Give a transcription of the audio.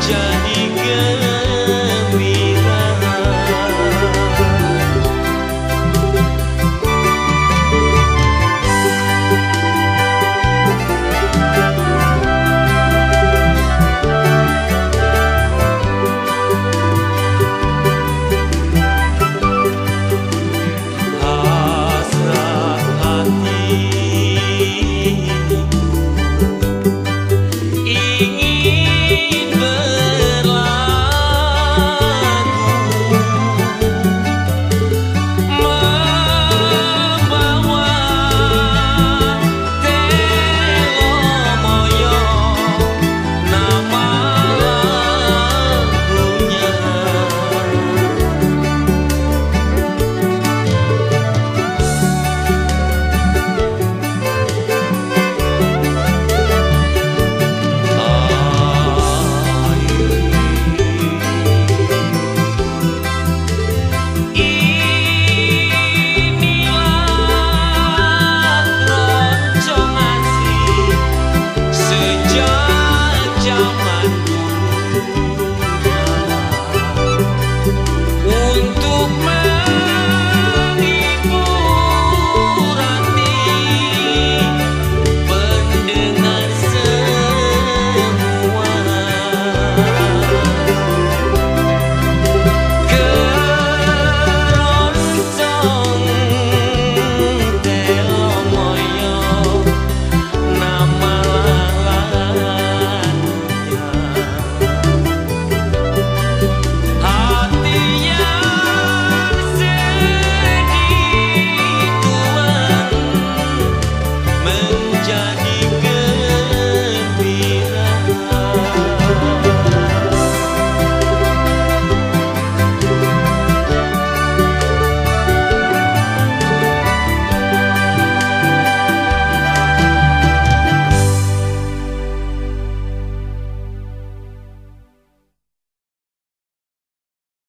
Just.